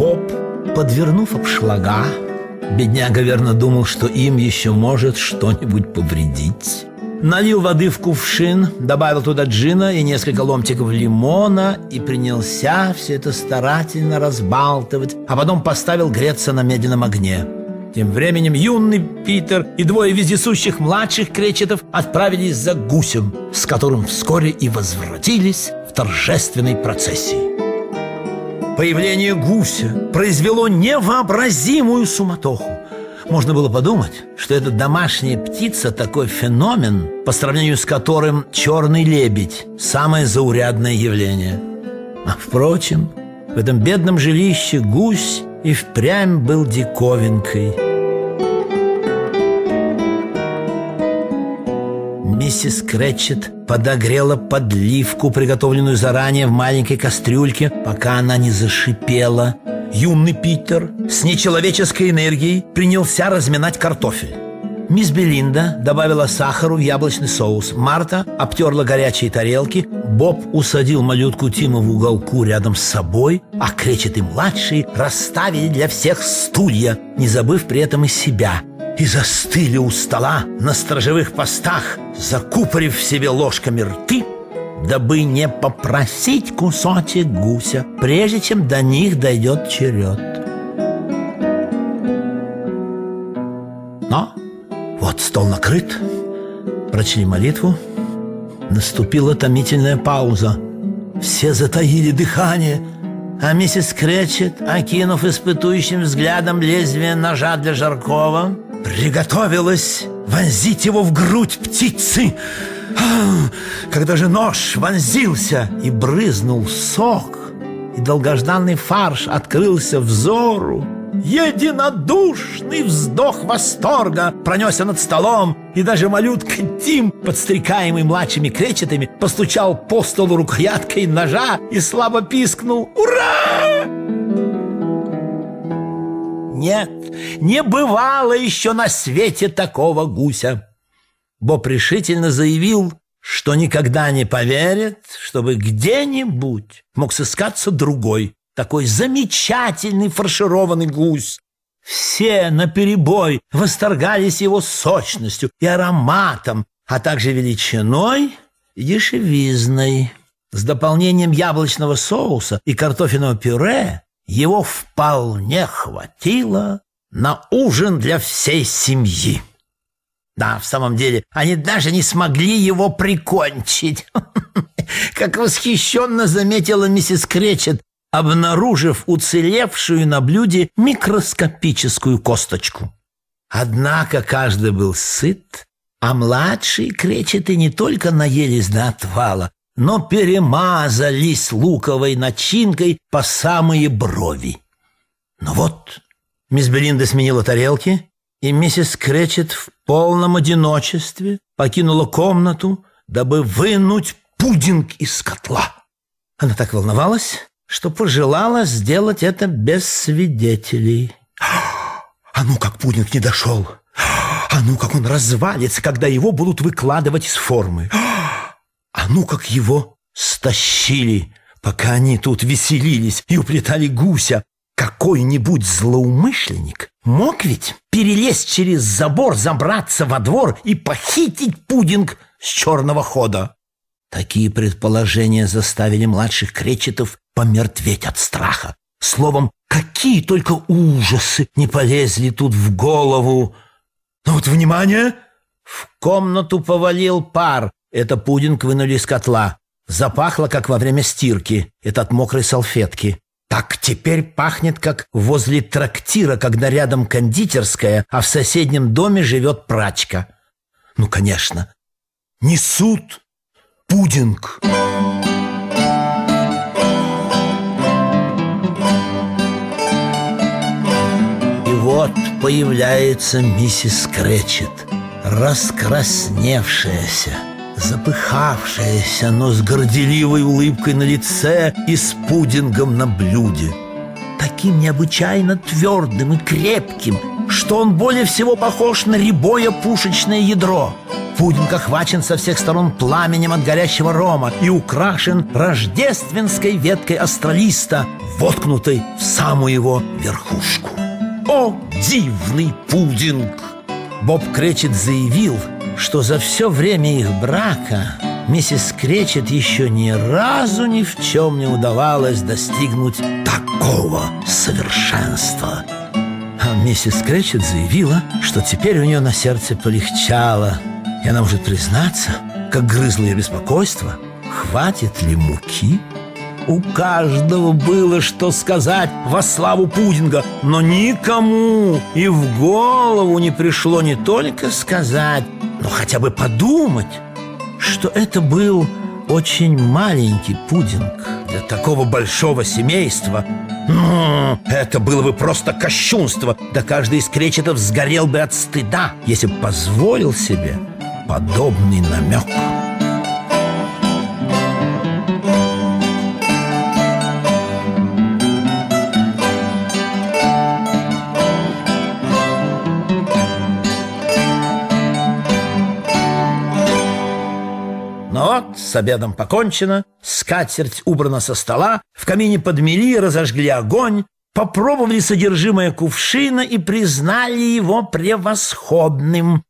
Боб, подвернув обшлага, бедняга верно думал, что им еще может что-нибудь повредить. Налил воды в кувшин, добавил туда джина и несколько ломтиков лимона и принялся все это старательно разбалтывать, а потом поставил греться на медленном огне. Тем временем юный Питер и двое вездесущих младших кречетов отправились за гусем, с которым вскоре и возвратились в торжественной процессии. Появление гуся произвело невообразимую суматоху. Можно было подумать, что эта домашняя птица такой феномен, по сравнению с которым черный лебедь – самое заурядное явление. А впрочем, в этом бедном жилище гусь и впрямь был диковинкой. Миссис Крэтчет подогрела подливку, приготовленную заранее в маленькой кастрюльке, пока она не зашипела – Юный Питер с нечеловеческой энергией принялся разминать картофель. Мисс Белинда добавила сахару в яблочный соус. Марта обтерла горячие тарелки. Боб усадил малютку Тима в уголку рядом с собой, а Кречет и младший расставили для всех стулья, не забыв при этом и себя. И застыли у стола на сторожевых постах, закупорив себе ложками рты дабы не попросить кусочек гуся, прежде чем до них дойдет черед. Но вот стол накрыт, прочли молитву, наступила томительная пауза. Все затаили дыхание, а миссис Кречет, окинув испытующим взглядом лезвие ножа для Жаркова, приготовилась вонзить его в грудь птицы – когда же нож вонзился и брызнул сок, и долгожданный фарш открылся взору, Единодушный вздох восторга пронесся над столом, и даже малютка Тим, подстрекаемый младшими кречетами, постучал по столу рукояткой ножа и слабо пискнул «Ура!». Нет, не бывало еще на свете такого гуся. Боб решительно заявил, что никогда не поверит, чтобы где-нибудь мог сыскаться другой, такой замечательный фаршированный гусь. Все наперебой восторгались его сочностью и ароматом, а также величиной и дешевизной. С дополнением яблочного соуса и картофельного пюре его вполне хватило на ужин для всей семьи. Да, в самом деле, они даже не смогли его прикончить. Как восхищенно заметила миссис Кречет, обнаружив уцелевшую на блюде микроскопическую косточку. Однако каждый был сыт, а младшие кречеты не только наелись до отвала, но перемазались луковой начинкой по самые брови. Ну вот мисс Белинда сменила тарелки, и миссис Кречет в полном одиночестве покинула комнату, дабы вынуть пудинг из котла. Она так волновалась, что пожелала сделать это без свидетелей. А ну, как пудинг не дошел! А ну, как он развалится, когда его будут выкладывать из формы! А ну, как его стащили, пока они тут веселились и уплетали гуся, какой-нибудь злоумышленник мог ведь перелезть через забор, забраться во двор и похитить пудинг с черного хода. Такие предположения заставили младших кречетов помертветь от страха. Словом, какие только ужасы не полезли тут в голову. Ну вот, внимание! В комнату повалил пар. Это пудинг вынули из котла. Запахло, как во время стирки. Это от мокрой салфетки. Так теперь пахнет, как возле трактира, когда рядом кондитерская, а в соседнем доме живет прачка. Ну, конечно. Несут пудинг. И вот появляется миссис Кречет, раскрасневшаяся запыхавшаяся, но с горделивой улыбкой на лице и с пудингом на блюде. Таким необычайно твердым и крепким, что он более всего похож на рябое пушечное ядро. Пудинг охвачен со всех сторон пламенем от горящего рома и украшен рождественской веткой астролиста, воткнутой в самую его верхушку. О, дивный пудинг! Боб Кречет заявил, что за все время их брака миссис Кречет еще ни разу ни в чем не удавалось достигнуть такого совершенства. А миссис Кречет заявила, что теперь у нее на сердце полегчало – и она может признаться, как грызло ее беспокойство, хватит ли муки? У каждого было что сказать во славу пудинга, но никому и в голову не пришло не только сказать, но хотя бы подумать, что это был очень маленький пудинг для такого большого семейства. Ну, это было бы просто кощунство, да каждый из кречетов сгорел бы от стыда, если бы позволил себе подобный намек. С обедом покончено, скатерть убрана со стола, в камине подмели, разожгли огонь, попробовали содержимое кувшина и признали его превосходным.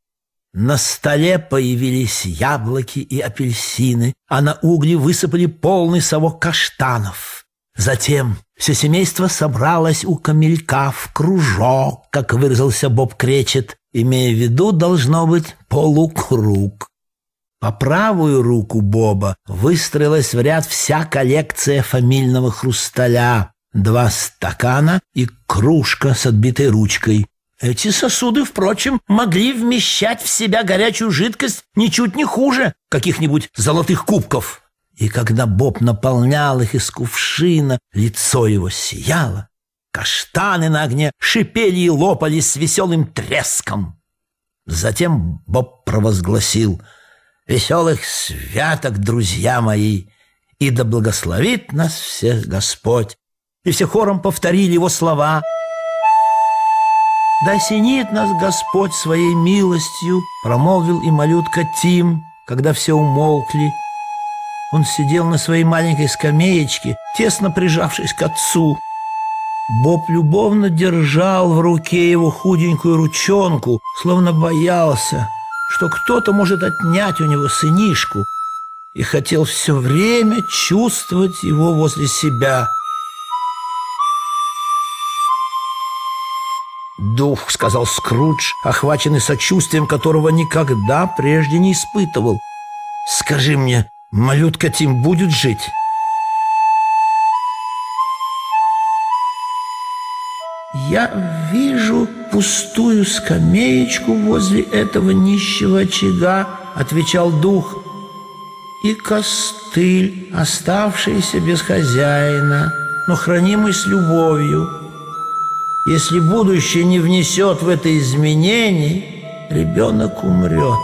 На столе появились яблоки и апельсины, а на угли высыпали полный совок каштанов. Затем все семейство собралось у камелька в кружок, как выразился Боб Кречет, имея в виду, должно быть, полукруг. По правую руку Боба выстроилась в ряд вся коллекция фамильного хрусталя, два стакана и кружка с отбитой ручкой, эти сосуды, впрочем, могли вмещать в себя горячую жидкость ничуть не хуже каких-нибудь золотых кубков. И когда Боб наполнял их из кувшина, лицо его сияло. Каштаны на огне шипели и лопались с веселым треском. Затем Боб провозгласил «Веселых святок, друзья мои, и да благословит нас всех Господь!» И все хором повторили его слова – «Да осенит нас Господь своей милостью», — промолвил и малютка Тим, когда все умолкли. Он сидел на своей маленькой скамеечке, тесно прижавшись к отцу. Боб любовно держал в руке его худенькую ручонку, словно боялся, что кто-то может отнять у него сынишку, и хотел все время чувствовать его возле себя — «Дух», — сказал Скрудж, охваченный сочувствием, которого никогда прежде не испытывал. «Скажи мне, малютка Тим будет жить?» «Я вижу пустую скамеечку возле этого нищего очага», — отвечал дух, «и костыль, оставшийся без хозяина, но хранимый с любовью». Если будущее не внесет в это изменений, ребенок умрет.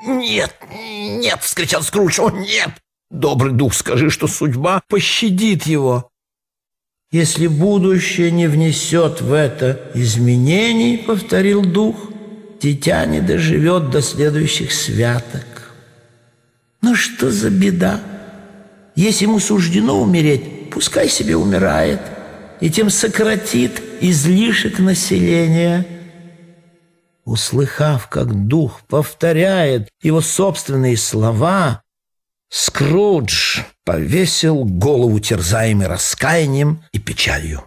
«Нет, нет!» — вскричал Скрудж. «О, нет! Добрый дух, скажи, что судьба пощадит его!» «Если будущее не внесет в это изменений, — повторил дух, — дитя не доживет до следующих святок. Ну что за беда?» Если ему суждено умереть, пускай себе умирает, и тем сократит излишек населения. Услыхав, как дух повторяет его собственные слова, Скрудж повесил голову, терзаемый раскаянием и печалью.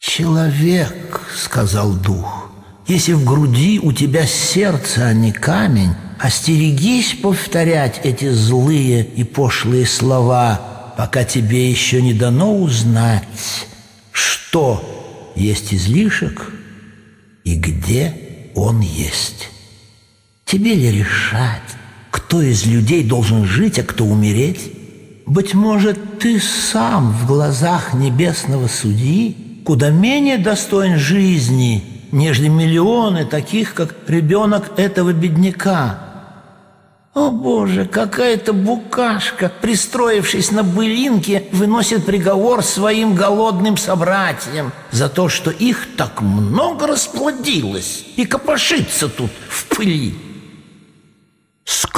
«Человек», — сказал дух, — «если в груди у тебя сердце, а не камень, Остерегись повторять эти злые и пошлые слова, пока тебе еще не дано узнать, что есть излишек и где он есть. Тебе ли решать, кто из людей должен жить, а кто умереть? Быть может, ты сам в глазах небесного судьи куда менее достоин жизни, нежели миллионы таких, как ребенок этого бедняка – О боже, какая-то букашка, пристроившись на былинке, выносит приговор своим голодным собратьям за то, что их так много расплодилось и копошится тут в пыли.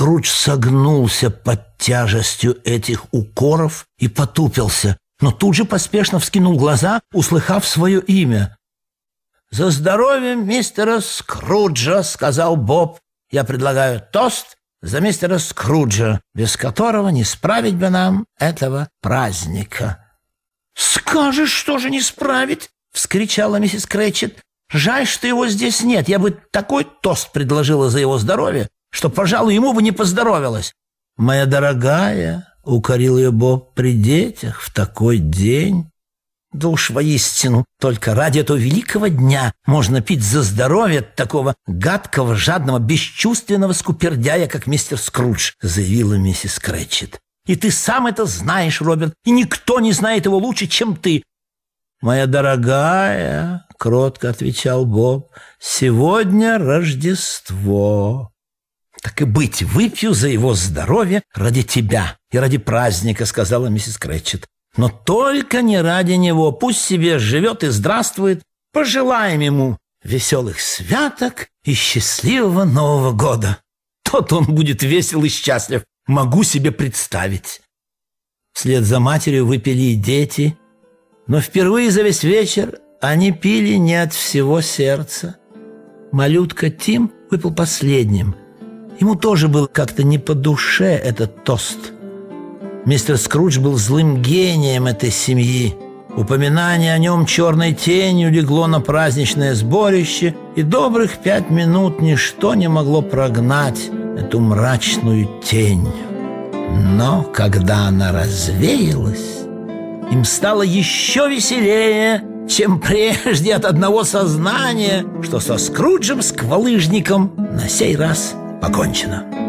Скруч согнулся под тяжестью этих укоров и потупился, но тут же поспешно вскинул глаза, услыхав свое имя. «За здоровье мистера Скруджа!» — сказал Боб. «Я предлагаю тост за мистера Скруджа, без которого не справить бы нам этого праздника». «Скажешь, что же не справить?» — вскричала миссис Крэтчет. «Жаль, что его здесь нет. Я бы такой тост предложила за его здоровье, что, пожалуй, ему бы не поздоровилось». «Моя дорогая», — укорил ее Боб, — «при детях в такой день...» Да уж воистину, только ради этого великого дня можно пить за здоровье такого гадкого, жадного, бесчувственного скупердяя, как мистер Скрудж, заявила миссис Крэтчет. И ты сам это знаешь, Роберт, и никто не знает его лучше, чем ты. Моя дорогая, кротко отвечал Боб, сегодня Рождество. Так и быть, выпью за его здоровье ради тебя и ради праздника, сказала миссис Крэтчет. Но только не ради него. Пусть себе живет и здравствует. Пожелаем ему веселых святок и счастливого Нового года. Тот он будет весел и счастлив. Могу себе представить. Вслед за матерью выпили и дети. Но впервые за весь вечер они пили не от всего сердца. Малютка Тим выпил последним. Ему тоже был как-то не по душе этот тост – Мистер Скрудж был злым гением этой семьи. Упоминание о нем черной тенью легло на праздничное сборище, и добрых пять минут ничто не могло прогнать эту мрачную тень. Но когда она развеялась, им стало еще веселее, чем прежде от одного сознания, что со Скруджем-сквалыжником на сей раз покончено.